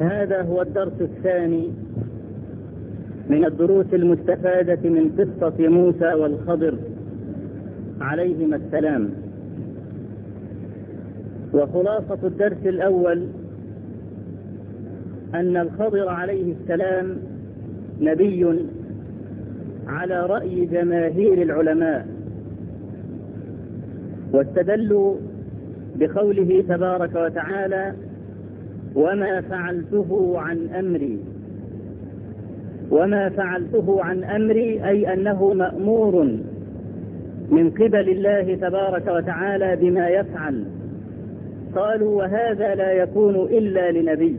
هذا هو الدرس الثاني من الدروس المستفادة من قصة موسى والخضر. عليهما السلام. وخلاصة الدرس الأول أن الخضر عليه السلام نبي على رأي جماهير العلماء واستدلوا بقوله تبارك وتعالى وما فعلته عن أمري. وما فعلته عن أمري أي أنه مأمور من قبل الله تبارك وتعالى بما يفعل. قالوا وهذا لا يكون إلا لنبي.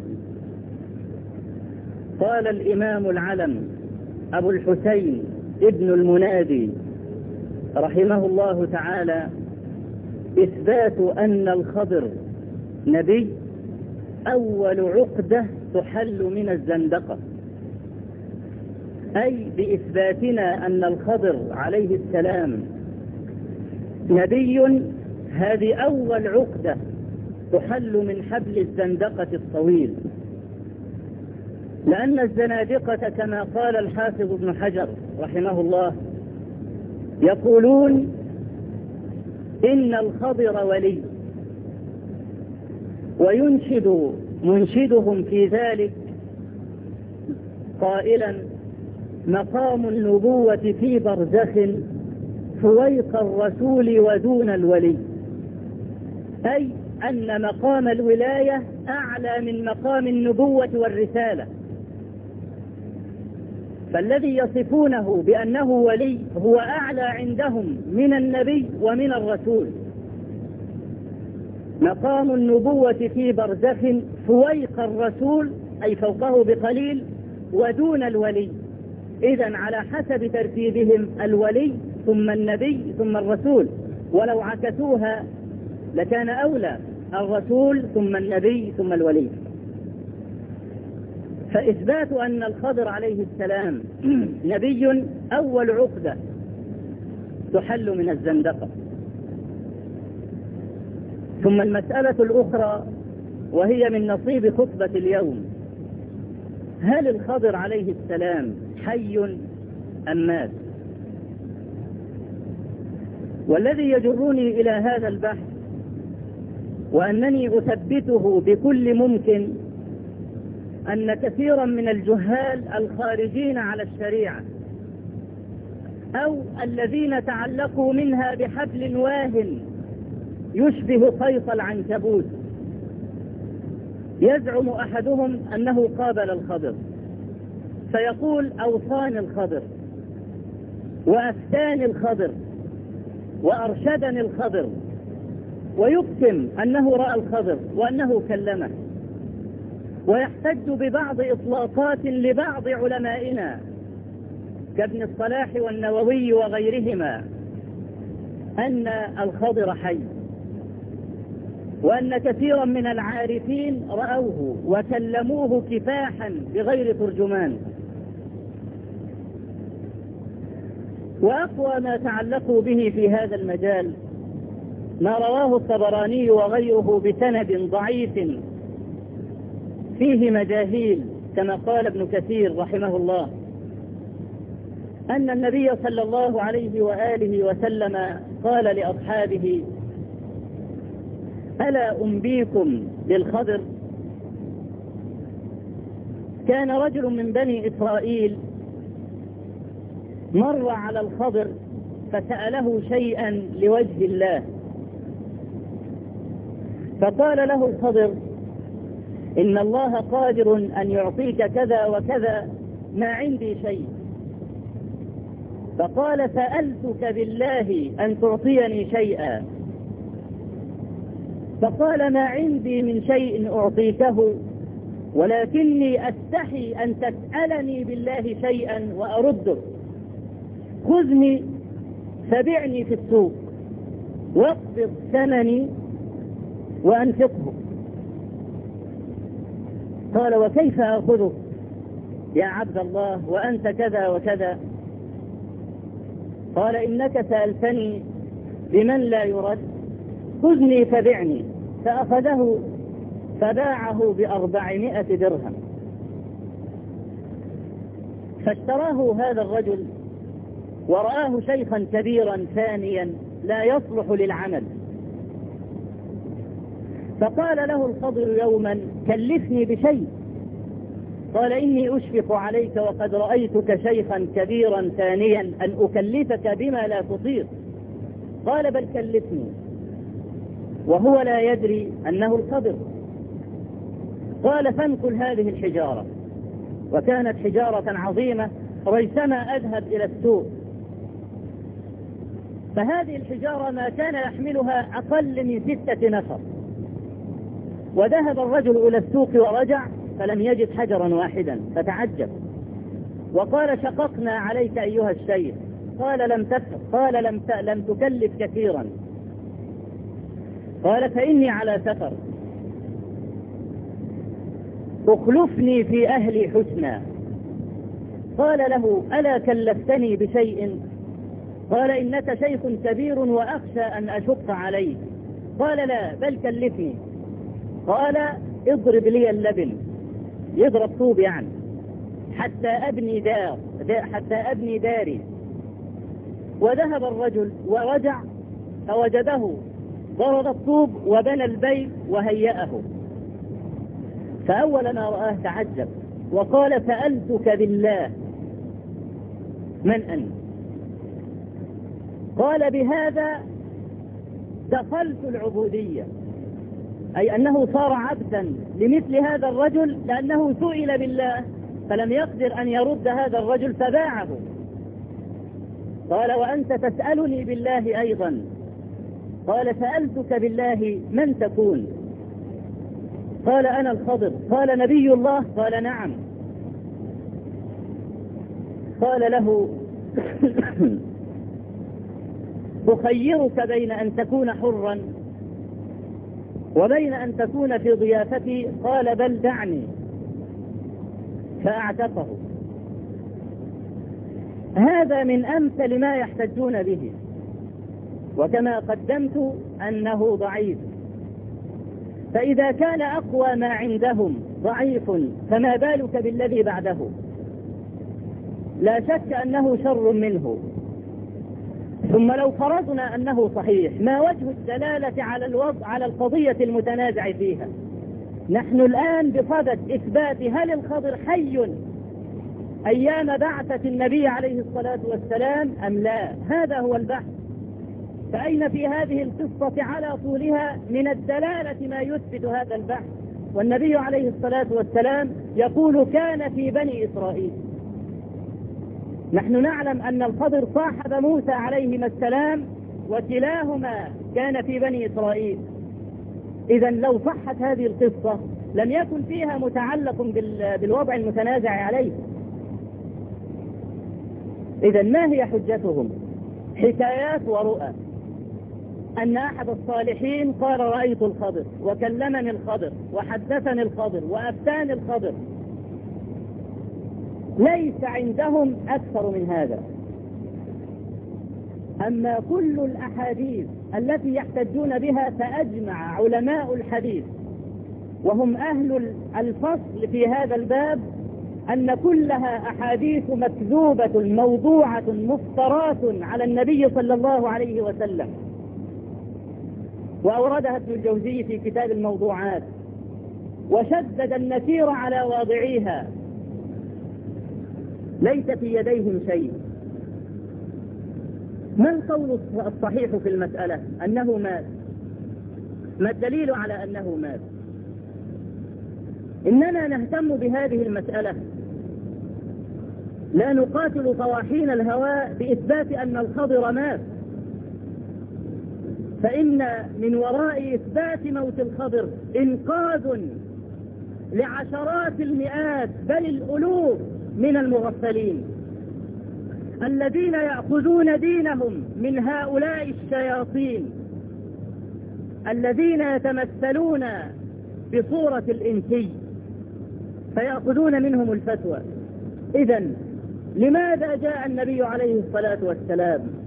قال الإمام العلم أبو الحسين ابن المنادي رحمه الله تعالى إثبات أن الخضر نبي أول عقدة تحل من الزندقة. أي بإثباتنا أن الخضر عليه السلام نبي هذه أول عقدة تحل من حبل الزندقة الطويل. لأن الزنادقة كما قال الحافظ ابن حجر رحمه الله يقولون إن الخضر ولي. وينشد منشدهم في ذلك قائلا مقام النبوة في برزخ فويق الرسول ودون الولي. أي أن مقام الولاية أعلى من مقام النبوة والرسالة. فالذي يصفونه بأنه ولي هو أعلى عندهم من النبي ومن الرسول. مقام النبوة في برزخ فويق الرسول أي فوقه بقليل ودون الولي. إذا على حسب ترتيبهم الولي ثم النبي ثم الرسول. ولو عكسوها لكان أولى الرسول ثم النبي ثم الولي. فإثبات أن الخضر عليه السلام نبي أول عقدة تحل من الزندقة. ثم المسألة الأخرى وهي من نصيب خطبة اليوم. هل الخضر عليه السلام حي أم مات؟ والذي يجرني إلى هذا البحث وأنني أثبته بكل ممكن أن كثيرا من الجهال الخارجين على الشريعة أو الذين تعلقوا منها بحبل واهن يشبه خيط العنكبوت يزعم أحدهم أنه قابل الخضر. فيقول أوصاني الخضر وأفتاني الخضر وأرشدني الخضر ويقسم أنه رأى الخضر وأنه كلمه. ويحتج ببعض إطلاقات لبعض علمائنا كابن الصلاح والنووي وغيرهما أن الخضر حي. وأن كثيرا من العارفين رأوه وكلموه كفاحا بغير ترجمان. وأقوى ما تعلقوا به في هذا المجال ما رواه الطبراني وغيره بسند ضعيف فيه مجاهيل كما قال ابن كثير رحمه الله أن النبي صلى الله عليه وآله وسلم قال لأصحابه ألا أنبيكم بالخضر؟ كان رجل من بني إسرائيل مر على الخضر فسأله شيئا لوجه الله. فقال له الخضر إن الله قادر أن يعطيك كذا وكذا ما عندي شيء. فقال سألتك بالله أن تعطيني شيئا. فقال ما عندي من شيء أعطيكه ولكني أستحي أن تسألني بالله شيئا وأردك خذني فبعني في السوق واقبض ثمني وأنفقه. قال وكيف أخذه؟ يا عبد الله وأنت كذا وكذا. قال إنك سألتني بمن لا يرد خذني فبعني فأخذه فباعه بأربعمائة درهم. فاشتراه هذا الرجل ورآه شيخا كبيرا ثانيا لا يصلح للعمل. فقال له الخضر يوما كلفني بشيء. قال إني أشفق عليك وقد رأيتك شيخا كبيرا ثانيا أن أكلفك بما لا تطيق. قال بل كلفني. وهو لا يدري أنه الخضر قال فانقل هذه الحجارة. وكانت حجارة عظيمة ريثما أذهب إلى السوق. فهذه الحجارة ما كان يحملها أقل من ستة نفر. وذهب الرجل إلى السوق ورجع فلم يجد حجرا واحدا فتعجب. وقال شققنا عليك أيها الشيخ. قال لم تفق قال لم لم تكلف كثيرا. قال فإني على سفر. أخلفني في أهلي حسنا قال له ألا كلفتني بشيء؟ قال إنك شيخ كبير وأخشى أن أشق عليك. قال لا بل كلفني. قال اضرب لي اللبن. يضرب طوب يعني حتى أبني دار حتى أبني داري. وذهب الرجل ورجع فوجده ضرب الطوب وبنى البيت وهيأه. فأول ما رآه تعجب وقال سألتك بالله. من أنت؟ قال بهذا دخلت العبودية. أي أنه صار عبدا لمثل هذا الرجل لأنه سئل بالله فلم يقدر أن يرد هذا الرجل فباعه. قال وأنت تسألني بالله أيضا. قال سألتك بالله من تكون؟ قال أنا الخضر. قال نبي الله؟ قال نعم. قال له أخيرك بين أن تكون حرا وبين أن تكون في ضيافتي؟ قال بل دعني. فأعتقه. هذا من أمثل ما يحتجون به. وكما قدمت أنه ضعيف. فإذا كان أقوى ما عندهم ضعيف فما بالك بالذي بعده؟ لا شك أنه شر منه. ثم لو فرضنا أنه صحيح ما وجه الدلالة على الوضع على القضية المتنازع فيها؟ نحن الآن بصدد إثبات هل الخضر حي أيام بعثة النبي عليه الصلاة والسلام أم لا؟ هذا هو البحث. فأين في هذه القصة على طولها من الدلالة ما يثبت هذا البحث؟ والنبي عليه الصلاة والسلام يقول كان في بني إسرائيل. نحن نعلم أن الخضر صاحب موسى عليهما السلام وكلاهما كان في بني إسرائيل. إذا لو صحت هذه القصة لم يكن فيها متعلق بالوضع المتنازع عليه. إذا ما هي حجتهم؟ حكايات ورؤى. أن أحد الصالحين قال رأيت الخضر وكلمني الخضر وحدثني الخضر وأفتاني الخضر. ليس عندهم أكثر من هذا. أما كل الأحاديث التي يحتجون بها فأجمع علماء الحديث وهم أهل الفصل في هذا الباب أن كلها أحاديث مكذوبة موضوعة مفترات على النبي صلى الله عليه وسلم. وأوردها ابن الجوزي في كتاب الموضوعات. وشدد النسير على واضعيها. ليس في يديهم شيء. ما القول الصحيح في المسألة؟ أنه مات. ما الدليل على أنه مات؟ إننا نهتم بهذه المسألة. لا نقاتل طواحين الهواء بإثبات أن الخضر مات. فإن من وراء إثبات موت الخضر إنقاذ لعشرات المئات بل الألوف من المغفلين. الذين يأخذون دينهم من هؤلاء الشياطين. الذين يتمثلون بصورة الإنسي فيأخذون منهم الفتوى. إذا لماذا جاء النبي عليه الصلاة والسلام؟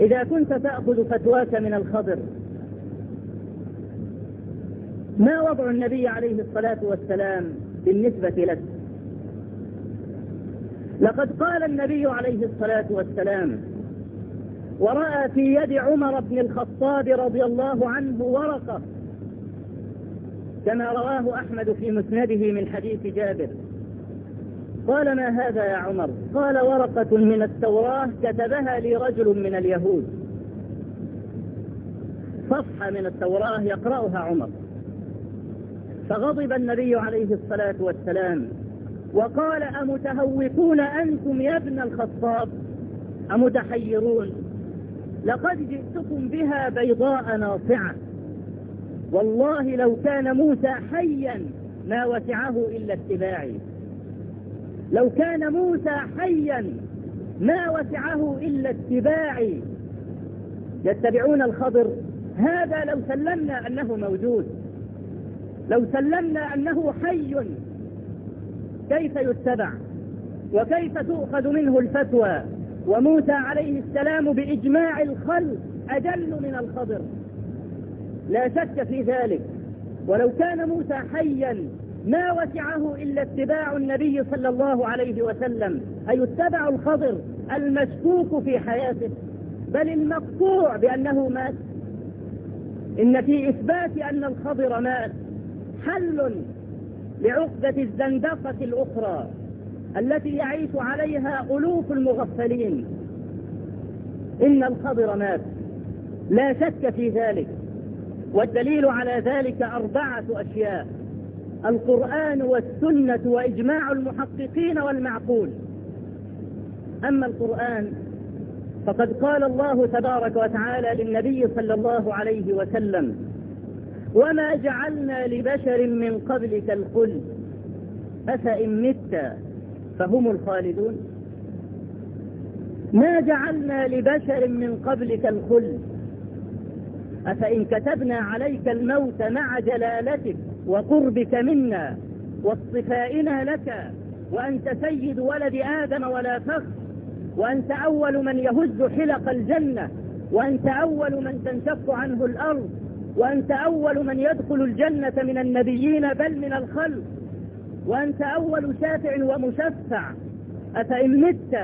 إذا كنت تأخذ فتواك من الخضر ما وضع النبي عليه الصلاة والسلام بالنسبة لك؟ لقد قال النبي عليه الصلاة والسلام ورأى في يد عمر بن الخطاب رضي الله عنه ورقة كما رواه أحمد في مسنده من حديث جابر. قال ما هذا يا عمر؟ قال ورقة من التوراة كتبها لي رجل من اليهود. صفحة من التوراة يقرأها عمر. فغضب النبي عليه الصلاة والسلام وقال أمتهوكون أنتم يا ابن الخطاب؟ أمتحيرون. لقد جئتكم بها بيضاء ناصعة. والله لو كان موسى حيا ما وسعه إلا اتباعي. لو كان موسى حيا ما وسعه إلا اتباعي يتبعون الخضر. هذا لو سلمنا أنه موجود. لو سلمنا أنه حي. كيف يتبع؟ وكيف تؤخذ منه الفتوى؟ وموسى عليه السلام بإجماع الخلق أجل من الخضر. لا شك في ذلك. ولو كان موسى حيا ما وسعه إلا اتباع النبي صلى الله عليه وسلم أي اتبع الخضر المشكوك في حياته؟ بل المقطوع بأنه مات. إن في إثبات أن الخضر مات حل لعقدة الزندقة الأخرى التي يعيش عليها ألوف المغفلين. إن الخضر مات. لا شك في ذلك. والدليل على ذلك أربعة أشياء. القرآن والسنة وإجماع المحققين والمعقول. أما القرآن فقد قال الله تبارك وتعالى للنبي صلى الله عليه وسلم وما جعلنا لبشر من قبلك الخلد أفإن مت فهم الخالدون. ما جعلنا لبشر من قبلك الخلد أفإن كتبنا عليك الموت مع جلالتك وقربك منا واصطفائنا لك وأنت سيد ولد آدم ولا فخر وأنت أول من يهز حلق الجنة وأنت أول من تنشق عنه الأرض وأنت أول من يدخل الجنة من النبيين بل من الخلق وأنت أول شافع ومشفع أفإن مت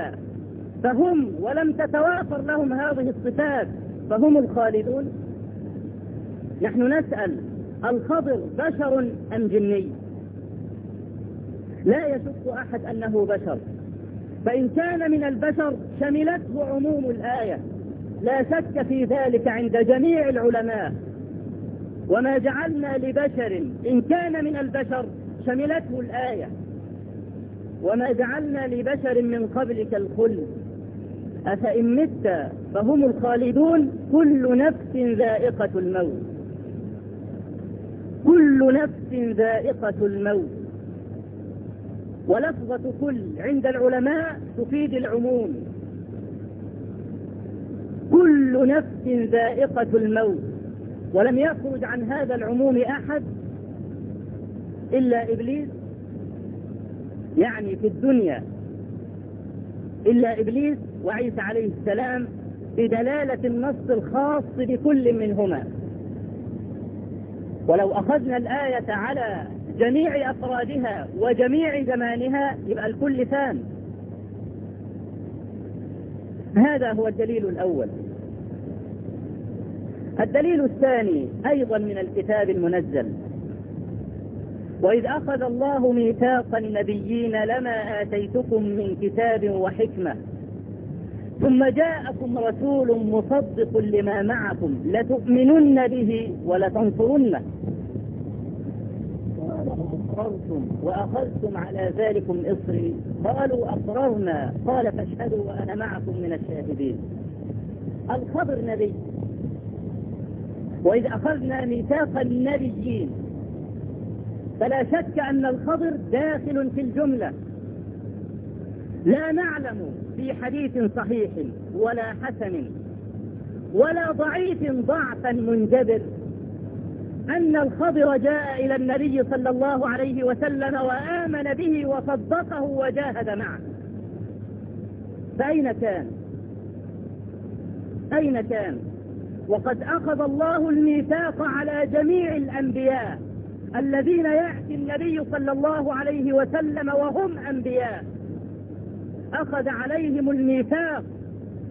فهم ولم تتوافر لهم هذه الصفات فهم الخالدون. نحن نسأل الخضر بشر أم جني؟ لا يشك أحد أنه بشر. فإن كان من البشر شملته عموم الآية. لا شك في ذلك عند جميع العلماء. وما جعلنا لبشر إن كان من البشر شملته الآية. وما جعلنا لبشر من قبلك الخلد. أفإن مت فهم الخالدون كل نفس ذائقة الموت. كل نفس ذائقة الموت. ولفظة كل عند العلماء تفيد العموم. كل نفس ذائقة الموت. ولم يخرج عن هذا العموم أحد إلا إبليس يعني في الدنيا. إلا إبليس وعيسى عليه السلام بدلالة النص الخاص بكل منهما. ولو أخذنا الآية على جميع أفرادها وجميع زمانها يبقى الكل ثان هذا هو الدليل الأول. الدليل الثاني أيضا من الكتاب المنزل. وإذ أخذ الله ميثاق النبيين لما آتيتكم من كتاب وحكمة ثم جاءكم رسول مصدق لما معكم لتؤمنن به ولتنصرنه. وأخذتم على ذلكم إصري. قالوا أقررنا. قال فاشهدوا وأنا معكم من الشاهدين. الخبر نبي. وإذ أخذنا ميثاق النبيين. فلا شك أن الخبر داخل في الجملة. لا نعلم في حديث صحيح ولا حسن ولا ضعيف ضعفا منجبر أن الخضر جاء إلى النبي صلى الله عليه وسلم وآمن به وصدقه وجاهد معه. فأين كان؟ أين كان؟ وقد أخذ الله الميثاق على جميع الأنبياء الذين يأتي النبي صلى الله عليه وسلم وهم أنبياء. أخذ عليهم الميثاق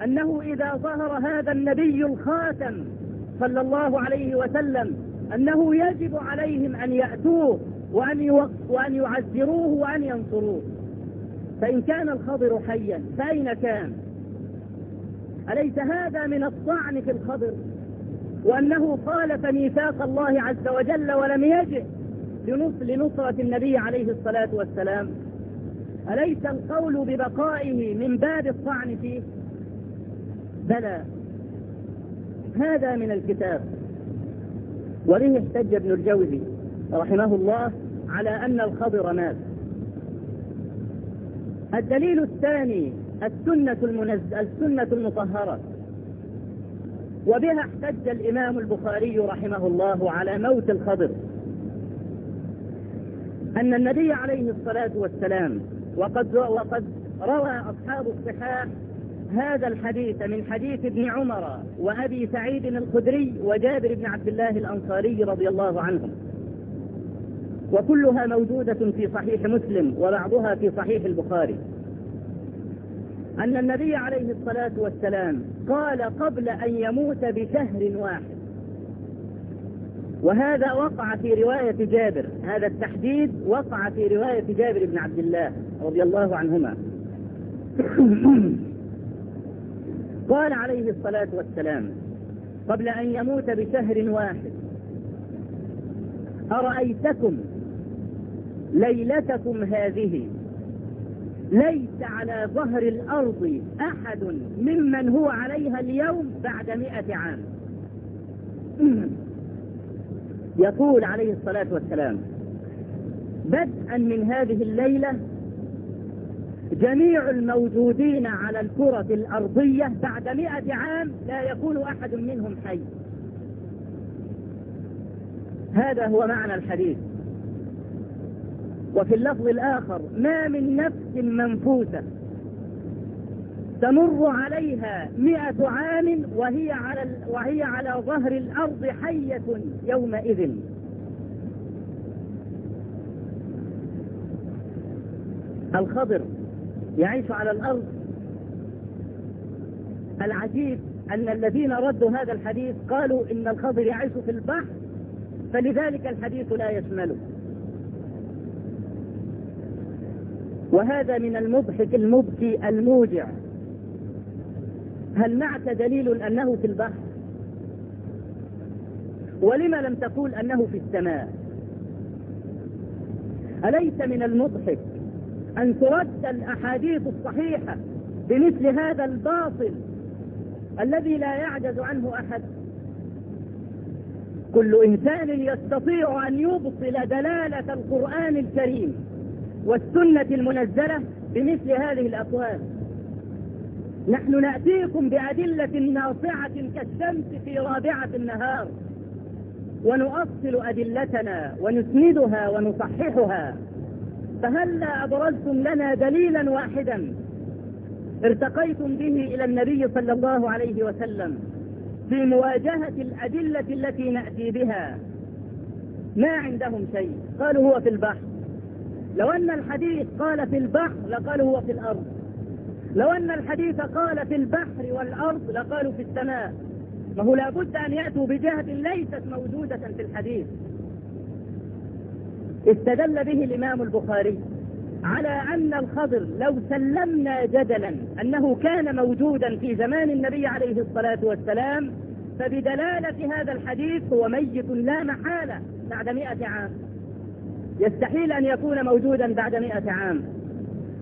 أنه إذا ظهر هذا النبي الخاتم صلى الله عليه وسلم أنه يجب عليهم أن يأتوه وأن, وأن يعزروه وأن ينصروه. فإن كان الخضر حيا فأين كان؟ أليس هذا من الطعن في الخضر؟ وأنه خالف ميثاق الله عز وجل ولم يجئ لنصرة النبي عليه الصلاة والسلام؟ أليس القول ببقائه من باب الطعن فيه؟ بلى. هذا من الكتاب. وبه احتج ابن الجوزي رحمه الله على أن الخضر مات. الدليل الثاني السنة المنز... السنة المطهرة. وبها احتج الإمام البخاري رحمه الله على موت الخضر. أن النبي عليه الصلاة والسلام وقد وقد روى أصحاب الصحاح هذا الحديث من حديث ابن عمر وأبي سعيد الخدري وجابر بن عبد الله الأنصاري رضي الله عنهم وكلها موجودة في صحيح مسلم وبعضها في صحيح البخاري. أن النبي عليه الصلاة والسلام قال قبل أن يموت بشهر واحد. وهذا وقع في رواية جابر. هذا التحديد وقع في رواية جابر بن عبد الله. رضي الله عنهما. قال عليه الصلاة والسلام قبل أن يموت بشهر واحد أرأيتكم ليلتكم هذه؟ ليس على ظهر الأرض أحد ممن هو عليها اليوم بعد مئة عام. يقول عليه الصلاة والسلام بدءا من هذه الليلة جميع الموجودين على الكرة الأرضية بعد مئة عام لا يكون أحد منهم حي. هذا هو معنى الحديث. وفي اللفظ الآخر ما من نفس منفوسة تمر عليها مئة عام وهي على, وهي على ظهر الأرض حية يومئذ. الخضر يعيش على الأرض. العجيب أن الذين ردوا هذا الحديث قالوا إن الخضر يعيش في البحر فلذلك الحديث لا يشمله. وهذا من المضحك المبكي الموجع. هل معك دليل أنه في البحر؟ ولم لم تقول أنه في السماء؟ أليس من المضحك أن ترد الأحاديث الصحيحة بمثل هذا الباطل الذي لا يعجز عنه أحد. كل إنسان يستطيع أن يبطل دلالة القرآن الكريم والسنة المنزلة بمثل هذه الأقوال. نحن نأتيكم بأدلة ناصعة كالشمس في رابعة النهار ونؤصل أدلتنا ونسندها ونصححها فهلا أبرزتم لنا دليلا واحدا؟ ارتقيتم به إلى النبي صلى الله عليه وسلم في مواجهة الأدلة التي نأتي بها. ما عندهم شيء. قالوا هو في البحر. لو أن الحديث قال في البحر لقالوا هو في الأرض. لو أن الحديث قال في البحر والأرض لقالوا في السماء. ما هو لابد أن يأتوا بجهة ليست موجودة في الحديث. استدل به الإمام البخاري على أن الخضر لو سلمنا جدلا أنه كان موجودا في زمان النبي عليه الصلاة والسلام فبدلالة هذا الحديث هو ميت لا محالة بعد مئة عام. يستحيل أن يكون موجودا بعد مئة عام.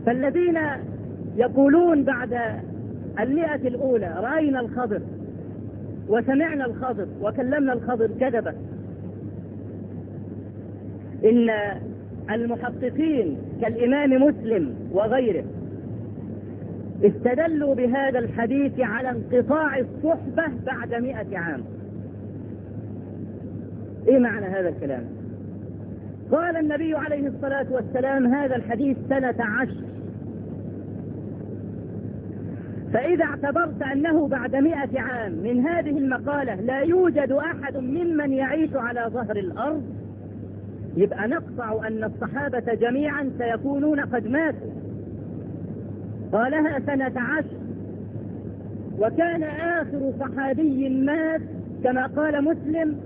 فالذين يقولون بعد المئة الأولى رأينا الخضر وسمعنا الخضر وكلمنا الخضر كذبة إن المحققين كالإمام مسلم وغيره استدلوا بهذا الحديث على انقطاع الصحبة بعد مئة عام. إيه معنى هذا الكلام؟ قال النبي عليه الصلاة والسلام هذا الحديث سنة عشر. فإذا اعتبرت أنه بعد مئة عام من هذه المقالة لا يوجد أحد ممن يعيش على ظهر الأرض يبقى نقطع أن الصحابة جميعا سيكونون قد ماتوا. قالها سنة عشر. وكان آخر صحابي مات كما قال مسلم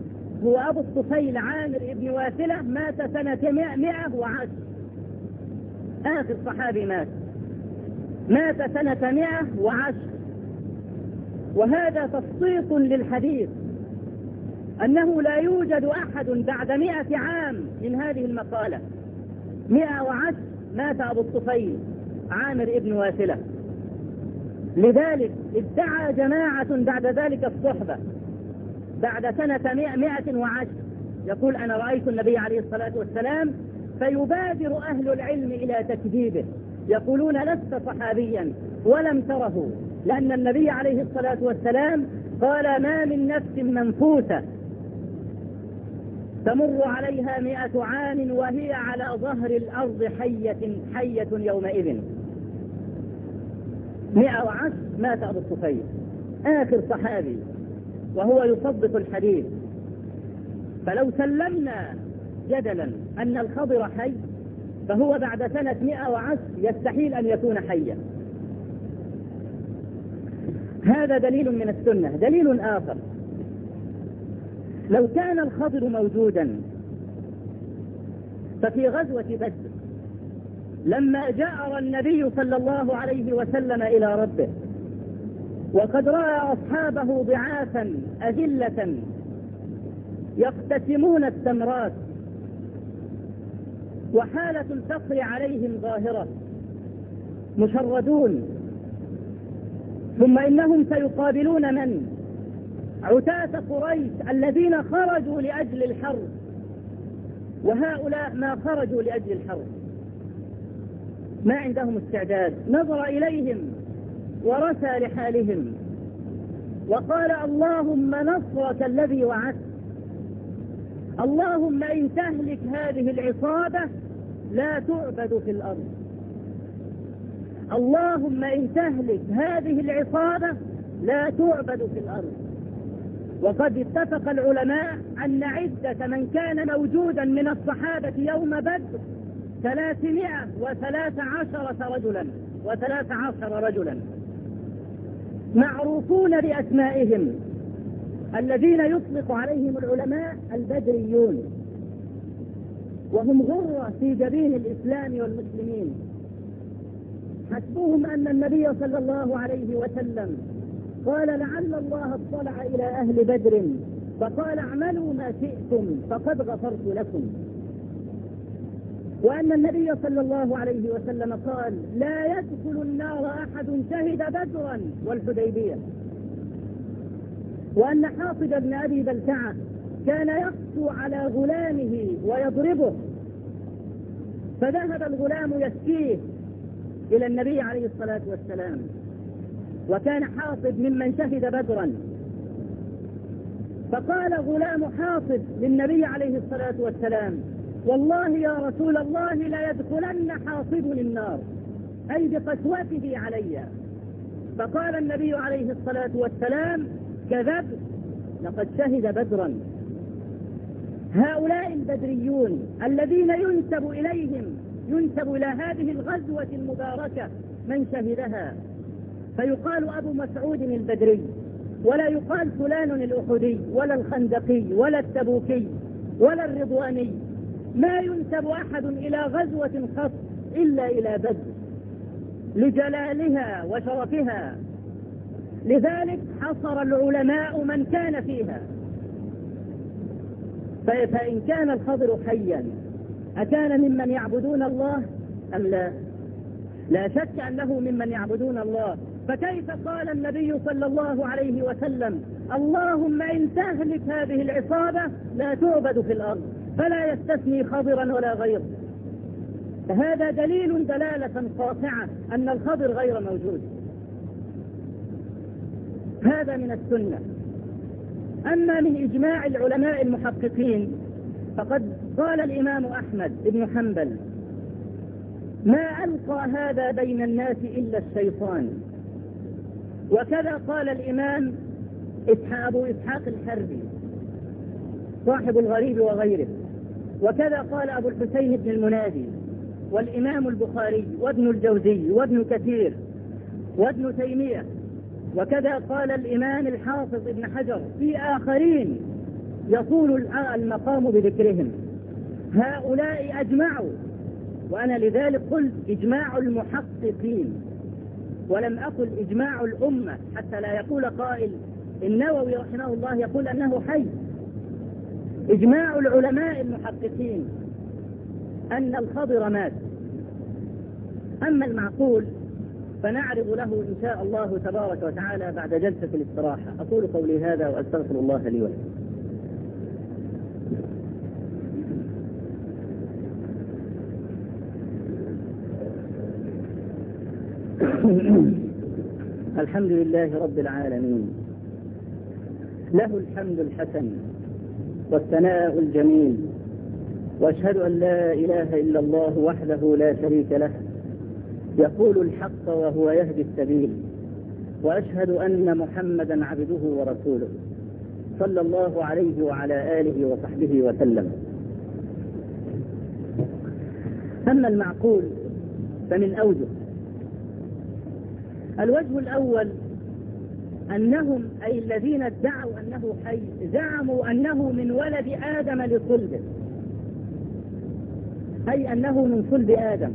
هو أبو الطفيل عامر بن واثلة مات سنة مئة وعشر. آخر صحابي مات. مات سنة مئة وعشر. وهذا تفصيص للحديث. أنه لا يوجد أحد بعد مئة عام من هذه المقالة. مئة وعشر مات أبو الطفيل عامر ابن واثلة. لذلك ادعى جماعة بعد ذلك الصحبة. بعد سنة مئة وعشر. يقول أنا رأيت النبي عليه الصلاة والسلام فيبادر أهل العلم إلى تكذيبه. يقولون لست صحابيا ولم تره. لأن النبي عليه الصلاة والسلام قال ما من نفس منفوسة. تمر عليها مئة عام وهي على ظهر الأرض حية حية يومئذ. مئة وعشر مات أبو الطفيل آخر صحابي وهو يصدق الحديث. فلو سلمنا جدلا أن الخضر حي فهو بعد سنة مئة وعشر يستحيل أن يكون حيا. هذا دليل من السنة. دليل آخر. لو كان الخضر موجودا ففي غزوة بدر لما جاء النبي صلى الله عليه وسلم إلى ربه وقد رأى أصحابه ضعافا أذلة يقتسمون التمرات وحالة الفقر عليهم ظاهرة مشردون ثم إنهم سيقابلون من؟ عتاة قريش الذين خرجوا لأجل الحرب. وهؤلاء ما خرجوا لأجل الحرب. ما عندهم استعداد. نظر إليهم ورثى لحالهم. وقال اللهم نصرك الذي وعدت. اللهم إن تهلك هذه العصابة لا تعبد في الأرض. اللهم إن تهلك هذه العصابة لا تعبد في الأرض. وقد اتفق العلماء أن عدة من كان موجودا من الصحابة يوم بدر ثلاثمائة وثلاث عشرة رجلا وثلاث عشر رجلا. معروفون بأسمائهم الذين يطلق عليهم العلماء البدريون وهم غرة في جبين الإسلام والمسلمين. حسبهم أن النبي صلى الله عليه وسلم قال لعل الله اطلع إلى أهل بدر فقال اعملوا ما شئتم فقد غفرت لكم. وأن النبي صلى الله عليه وسلم قال لا يدخل النار أحد شهد بدرا والحديبية. وأن حافظ بن أبي بلتعة كان يقسو على غلامه ويضربه. فذهب الغلام يشكيه إلى النبي عليه الصلاة والسلام. وكان حاطب ممن شهد بدرا. فقال غلام حاطب للنبي عليه الصلاة والسلام والله يا رسول الله لا يدخلن حاطب النار أي بقسوته علي. فقال النبي عليه الصلاة والسلام كذب لقد شهد بدرا. هؤلاء البدريون الذين ينسب إليهم ينسب إلى هذه الغزوة المباركة من شهدها. فيقال أبو مسعود البدري ولا يقال فلان الأحدي ولا الخندقي ولا التبوكي ولا الرضواني. ما ينسب أحد إلى غزوة خط إلا إلى بدر لجلالها وشرفها. لذلك حصر العلماء من كان فيها. فإن كان الخضر حيا أكان ممن يعبدون الله أم لا؟ لا شك أنه ممن يعبدون الله فكيف قال النبي صلى الله عليه وسلم؟ اللهم إن تهلك هذه العصابة لا تعبد في الأرض فلا يستثني خضرا ولا غيره. هذا دليل دلالة قاطعة أن الخضر غير موجود. هذا من السنة. أما من إجماع العلماء المحققين فقد قال الإمام أحمد بن حنبل ما ألقى هذا بين الناس إلا الشيطان. وكذا قال الإمام أبو إسحاق الحربي صاحب الغريب وغيره. وكذا قال أبو الحسين بن المنادي والإمام البخاري وابن الجوزي وابن كثير وابن تيمية. وكذا قال الإمام الحافظ ابن حجر في آخرين يطول المقام بذكرهم هؤلاء أجمعوا وأنا لذلك قلت إجماع المحققين. ولم أقل إجماع الأمة حتى لا يقول قائل النووي رحمه الله يقول أنه حي. إجماع العلماء المحققين أن الخضر مات. أما المعقول فنعرض له إن شاء الله تبارك وتعالى بعد جلسة الاستراحة. أقول قولي هذا وأستغفر الله لي ولكم. الحمد لله رب العالمين. له الحمد الحسن والثناء الجميل. وأشهد أن لا إله إلا الله وحده لا شريك له. يقول الحق وهو يهدي السبيل. وأشهد أن محمدا عبده ورسوله. صلى الله عليه وعلى آله وصحبه وسلم. أما المعقول فمن أوجه الوجه الأول أنهم أي الذين ادعوا أنه حي زعموا أنه من ولد آدم لصلبه أي أنه من صلب آدم.